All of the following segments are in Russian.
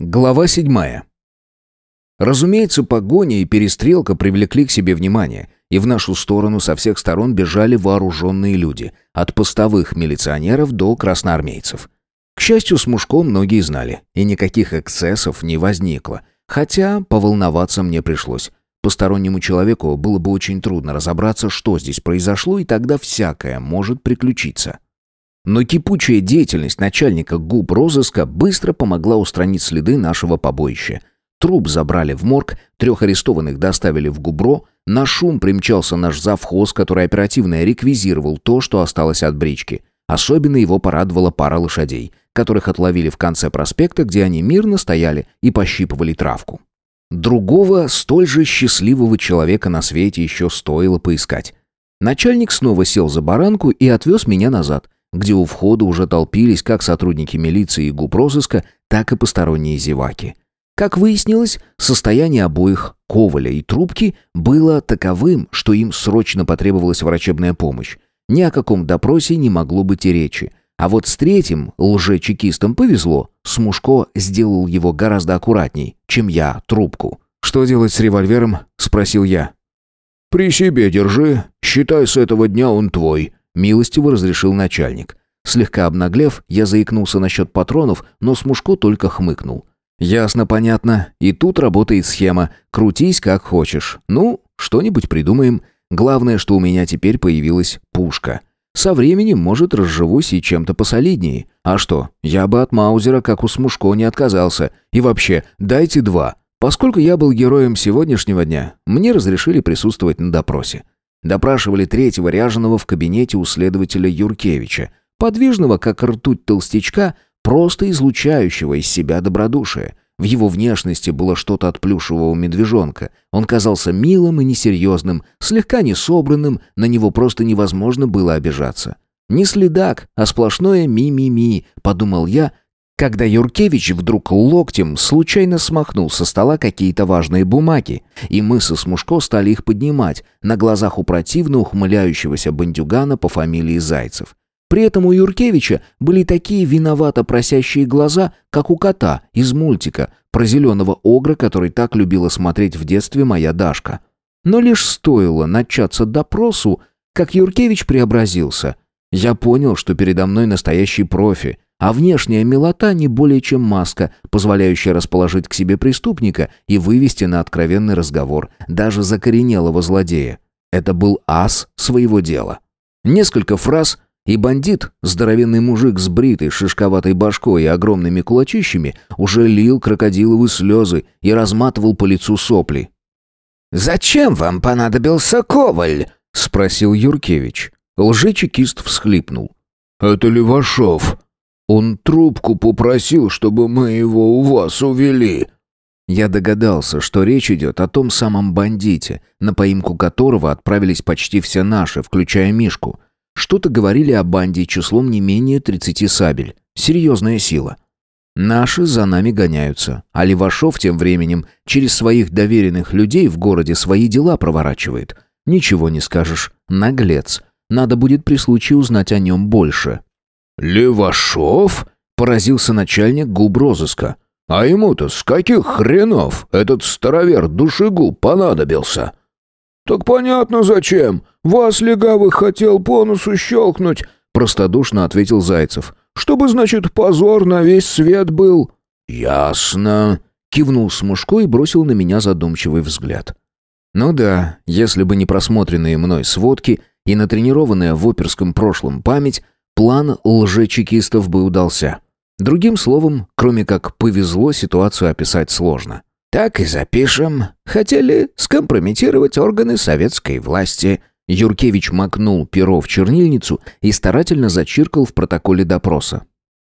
Глава седьмая. Разумеется, погоня и перестрелка привлекли к себе внимание, и в нашу сторону со всех сторон бежали вооруженные люди, от постовых милиционеров до красноармейцев. К счастью, с Мушком многие знали, и никаких эксцессов не возникло, хотя поволноваться мне пришлось. Постороннему человеку было бы очень трудно разобраться, что здесь произошло, и тогда всякое может приключиться. Но кипучая деятельность начальника губ розыска быстро помогла устранить следы нашего побоища. Труп забрали в морг, трех арестованных доставили в Губро, на шум примчался наш завхоз, который оперативно реквизировал то, что осталось от брички. Особенно его порадовала пара лошадей, которых отловили в конце проспекта, где они мирно стояли и пощипывали травку. Другого, столь же счастливого человека на свете еще стоило поискать. Начальник снова сел за баранку и отвез меня назад – где у входа уже толпились как сотрудники милиции и гупрозыска, так и посторонние зеваки. Как выяснилось, состояние обоих, Коваля и Трубки, было таковым, что им срочно потребовалась врачебная помощь. Ни о каком допросе не могло быть и речи. А вот с третьим лже-чекистом повезло. Смушко сделал его гораздо аккуратней, чем я, Трубку. «Что делать с револьвером?» — спросил я. «При себе держи. Считай, с этого дня он твой», Милостиво разрешил начальник. Слегка обнаглев, я заикнулся насчет патронов, но Смушко только хмыкнул. «Ясно, понятно. И тут работает схема. Крутись как хочешь. Ну, что-нибудь придумаем. Главное, что у меня теперь появилась пушка. Со временем, может, разживусь и чем-то посолиднее. А что, я бы от Маузера, как у Смушко, не отказался. И вообще, дайте два. Поскольку я был героем сегодняшнего дня, мне разрешили присутствовать на допросе. Допрашивали третьего ряженого в кабинете у следователя Юркевича, подвижного, как ртуть толстячка, просто излучающего из себя добродушие. В его внешности было что-то от плюшевого медвежонка. Он казался милым и несерьезным, слегка несобранным, на него просто невозможно было обижаться. Не следак, а сплошное ми-ми-ми, подумал я, когда Юркевич вдруг локтем случайно смахнул со стола какие-то важные бумаги, и мы со Смушко стали их поднимать на глазах у противно ухмыляющегося бандюгана по фамилии Зайцев. При этом у Юркевича были такие виновато просящие глаза, как у кота из мультика про зеленого огра, который так любила смотреть в детстве моя Дашка. Но лишь стоило начаться допросу, как Юркевич преобразился. Я понял, что передо мной настоящий профи — а внешняя милота не более чем маска, позволяющая расположить к себе преступника и вывести на откровенный разговор даже закоренелого злодея. Это был ас своего дела. Несколько фраз, и бандит, здоровенный мужик с бритой шишковатой башкой и огромными кулачищами, уже лил крокодиловые слезы и разматывал по лицу сопли. «Зачем вам понадобился Коваль?» — спросил Юркевич. Лжечекист всхлипнул. «Это Левашов», он трубку попросил, чтобы мы его у вас увели». Я догадался, что речь идет о том самом бандите, на поимку которого отправились почти все наши, включая Мишку. Что-то говорили о банде числом не менее 30 сабель. Серьезная сила. Наши за нами гоняются, а Левашов тем временем через своих доверенных людей в городе свои дела проворачивает. Ничего не скажешь. Наглец. Надо будет при случае узнать о нем больше. «Левашов?» — поразился начальник губ розыска. «А ему-то с каких хренов этот старовер душегуб понадобился?» «Так понятно зачем. Вас, легавых, хотел по носу щелкнуть», — простодушно ответил Зайцев. «Чтобы, значит, позор на весь свет был». «Ясно», — кивнул Смушко и бросил на меня задумчивый взгляд. «Ну да, если бы не просмотренные мной сводки и натренированная в оперском прошлом память, План лжечекистов бы удался. Другим словом, кроме как повезло, ситуацию описать сложно. «Так и запишем. Хотели скомпрометировать органы советской власти». Юркевич макнул перо в чернильницу и старательно зачиркал в протоколе допроса.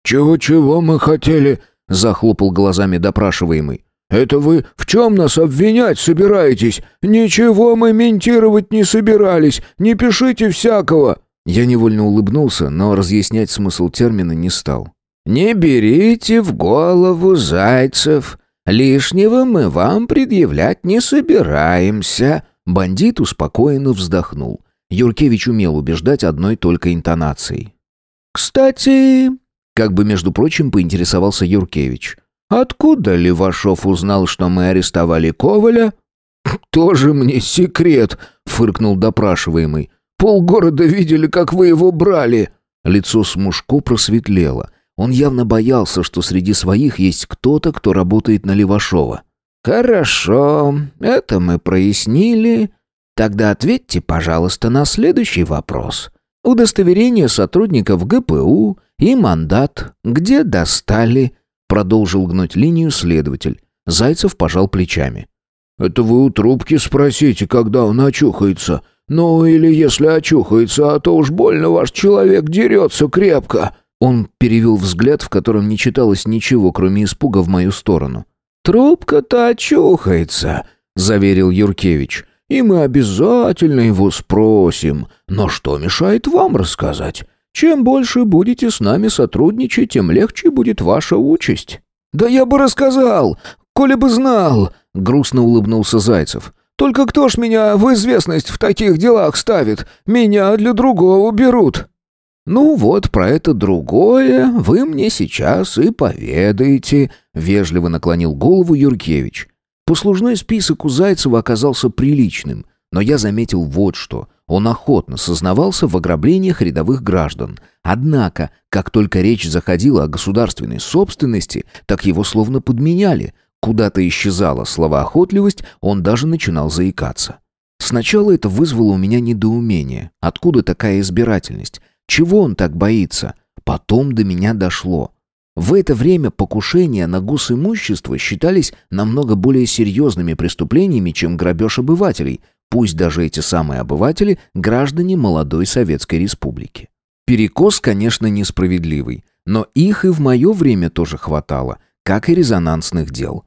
«Чего-чего мы хотели?» — захлопал глазами допрашиваемый. «Это вы в чем нас обвинять собираетесь? Ничего мы ментировать не собирались, не пишите всякого!» Я невольно улыбнулся, но разъяснять смысл термина не стал. «Не берите в голову зайцев. Лишнего мы вам предъявлять не собираемся». Бандит успокоенно вздохнул. Юркевич умел убеждать одной только интонацией. «Кстати...» Как бы, между прочим, поинтересовался Юркевич. Откуда Левашов узнал, что мы арестовали Коваля?» «Тоже мне секрет», — фыркнул допрашиваемый. «Полгорода видели, как вы его брали». Лицо Смушко просветлело. Он явно боялся, что среди своих есть кто-то, кто работает на Левашова. «Хорошо, это мы прояснили. Тогда ответьте, пожалуйста, на следующий вопрос. Удостоверение сотрудников ГПУ и мандат где достали?» Продолжил гнуть линию следователь. Зайцев пожал плечами. «Это вы у трубки спросите, когда он очухается. Ну, или если очухается, а то уж больно ваш человек дерется крепко». Он перевел взгляд, в котором не читалось ничего, кроме испуга в мою сторону. «Трубка-то очухается», — заверил Юркевич. «И мы обязательно его спросим. Но что мешает вам рассказать? Чем больше будете с нами сотрудничать, тем легче будет ваша участь». «Да я бы рассказал, коли бы знал», — грустно улыбнулся Зайцев. «Только кто ж меня в известность в таких делах ставит? Меня для другого берут». «Ну вот про это другое вы мне сейчас и поведаете», — вежливо наклонил голову Юркевич. Послужной список у Зайцева оказался приличным, но я заметил вот что. Он охотно сознавался в ограблениях рядовых граждан. Однако, как только речь заходила о государственной собственности, так его словно подменяли. Куда-то исчезала словоохотливость, он даже начинал заикаться. Сначала это вызвало у меня недоумение. Откуда такая избирательность? Чего он так боится? Потом до меня дошло. В это время покушения на госимущество считались намного более серьезными преступлениями, чем грабеж обывателей, пусть даже эти самые обыватели – граждане молодой Советской Республики. Перекос, конечно, несправедливый, но их и в мое время тоже хватало, как и резонансных дел.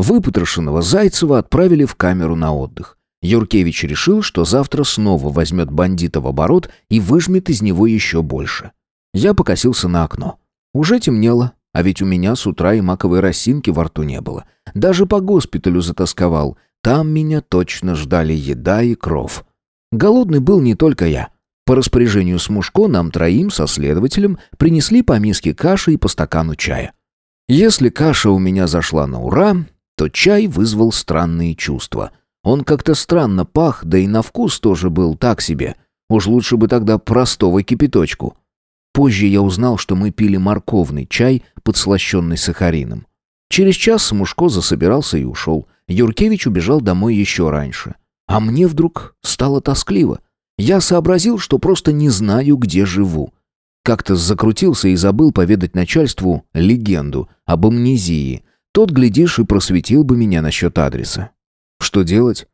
Выпотрошенного Зайцева отправили в камеру на отдых. Юркевич решил, что завтра снова возьмет бандита в оборот и выжмет из него еще больше. Я покосился на окно. Уже темнело, а ведь у меня с утра и маковой росинки во рту не было. Даже по госпиталю затасковал. Там меня точно ждали еда и кров. Голодный был не только я. По распоряжению Смушко нам троим со следователем принесли по миске каши и по стакану чая. Если каша у меня зашла на ура, то чай вызвал странные чувства — он как-то странно пах, да и на вкус тоже был так себе. Уж лучше бы тогда простого кипяточку. Позже я узнал, что мы пили морковный чай, подслащенный сахарином. Через час Смушко засобирался и ушел. Юркевич убежал домой еще раньше. А мне вдруг стало тоскливо. Я сообразил, что просто не знаю, где живу. Как-то закрутился и забыл поведать начальству легенду об амнезии. Тот, глядишь, и просветил бы меня насчет адреса. Что делать?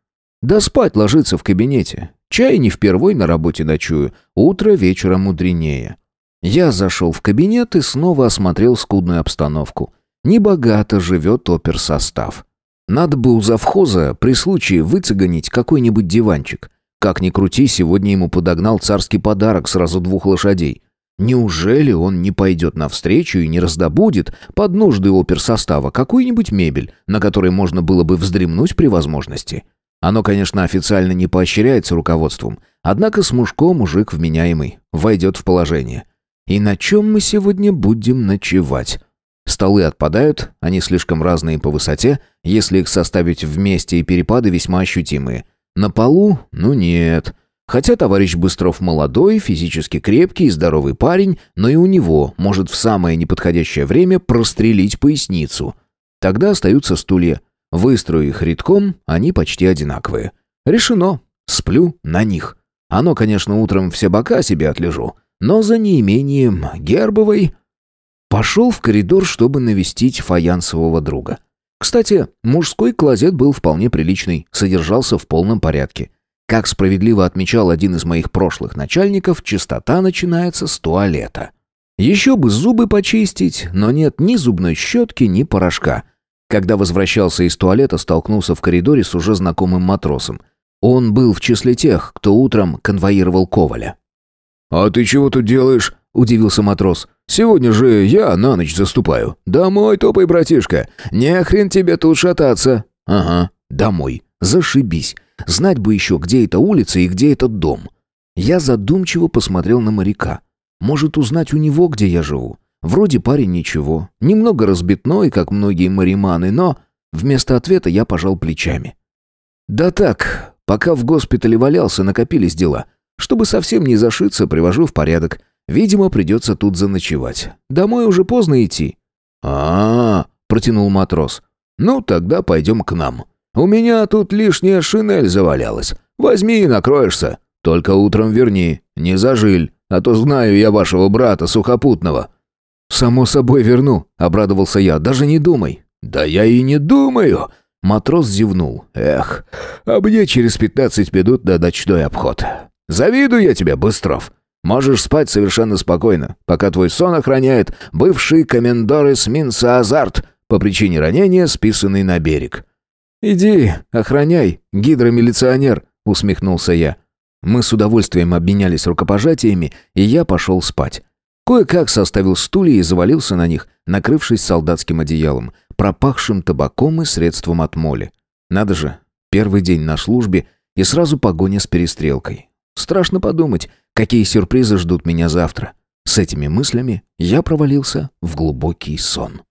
Да спать ложиться в кабинете. Чай не впервой на работе ночую, утро вечера мудренее. Я зашел в кабинет и снова осмотрел скудную обстановку. Небогато живет оперсостав. Надо бы у завхоза при случае выцеганить какой-нибудь диванчик. Как ни крути, сегодня ему подогнал царский подарок сразу двух лошадей. Неужели он не пойдет навстречу и не раздобудет под нужды оперсостава какую-нибудь мебель, на которой можно было бы вздремнуть при возможности? Оно, конечно, официально не поощряется руководством, однако с мужком мужик вменяемый, войдет в положение. И на чем мы сегодня будем ночевать? Столы отпадают, они слишком разные по высоте, если их составить вместе и перепады весьма ощутимые. На полу? Ну нет. Хотя товарищ Быстров молодой, физически крепкий и здоровый парень, но и у него может в самое неподходящее время прострелить поясницу. Тогда остаются стулья. Выстрою их редком, они почти одинаковые. Решено. Сплю на них. Оно, конечно, утром все бока себе отлежу, но за неимением гербовой... Пошел в коридор, чтобы навестить фаянсового друга. Кстати, мужской клозет был вполне приличный, содержался в полном порядке. Как справедливо отмечал один из моих прошлых начальников, чистота начинается с туалета. Еще бы зубы почистить, но нет ни зубной щетки, ни порошка. Когда возвращался из туалета, столкнулся в коридоре с уже знакомым матросом. Он был в числе тех, кто утром конвоировал Коваля. «А ты чего тут делаешь?» – удивился матрос. «Сегодня же я на ночь заступаю. Домой топай, братишка. Не хрен тебе тут шататься». «Ага, домой. Зашибись. Знать бы еще, где эта улица и где этот дом. Я задумчиво посмотрел на моряка. Может, узнать у него, где я живу? Вроде парень ничего, немного разбитной, как многие мариманы, но вместо ответа я пожал плечами. Да так, пока в госпитале валялся, накопились дела. Чтобы совсем не зашиться, привожу в порядок. Видимо, придется тут заночевать. Домой уже поздно идти. А, -а, -а протянул матрос. Ну, тогда пойдем к нам. У меня тут лишняя шинель завалялась. Возьми и накроешься. Только утром верни, не зажиль, а то знаю я вашего брата сухопутного». «Само собой верну», — обрадовался я, — «даже не думай». «Да я и не думаю», — матрос зевнул. «Эх, а мне через пятнадцать минут на ночной обход. Завидую я тебе, Быстров. Можешь спать совершенно спокойно, пока твой сон охраняет бывший комендор эсминца «Азарт», по причине ранения, списанный на берег. «Иди, охраняй, гидромилиционер», — усмехнулся я. Мы с удовольствием обменялись рукопожатиями, и я пошел спать. Кое-как составил стулья и завалился на них, накрывшись солдатским одеялом, пропахшим табаком и средством от моли. Надо же, первый день на службе и сразу погоня с перестрелкой. Страшно подумать, какие сюрпризы ждут меня завтра. С этими мыслями я провалился в глубокий сон.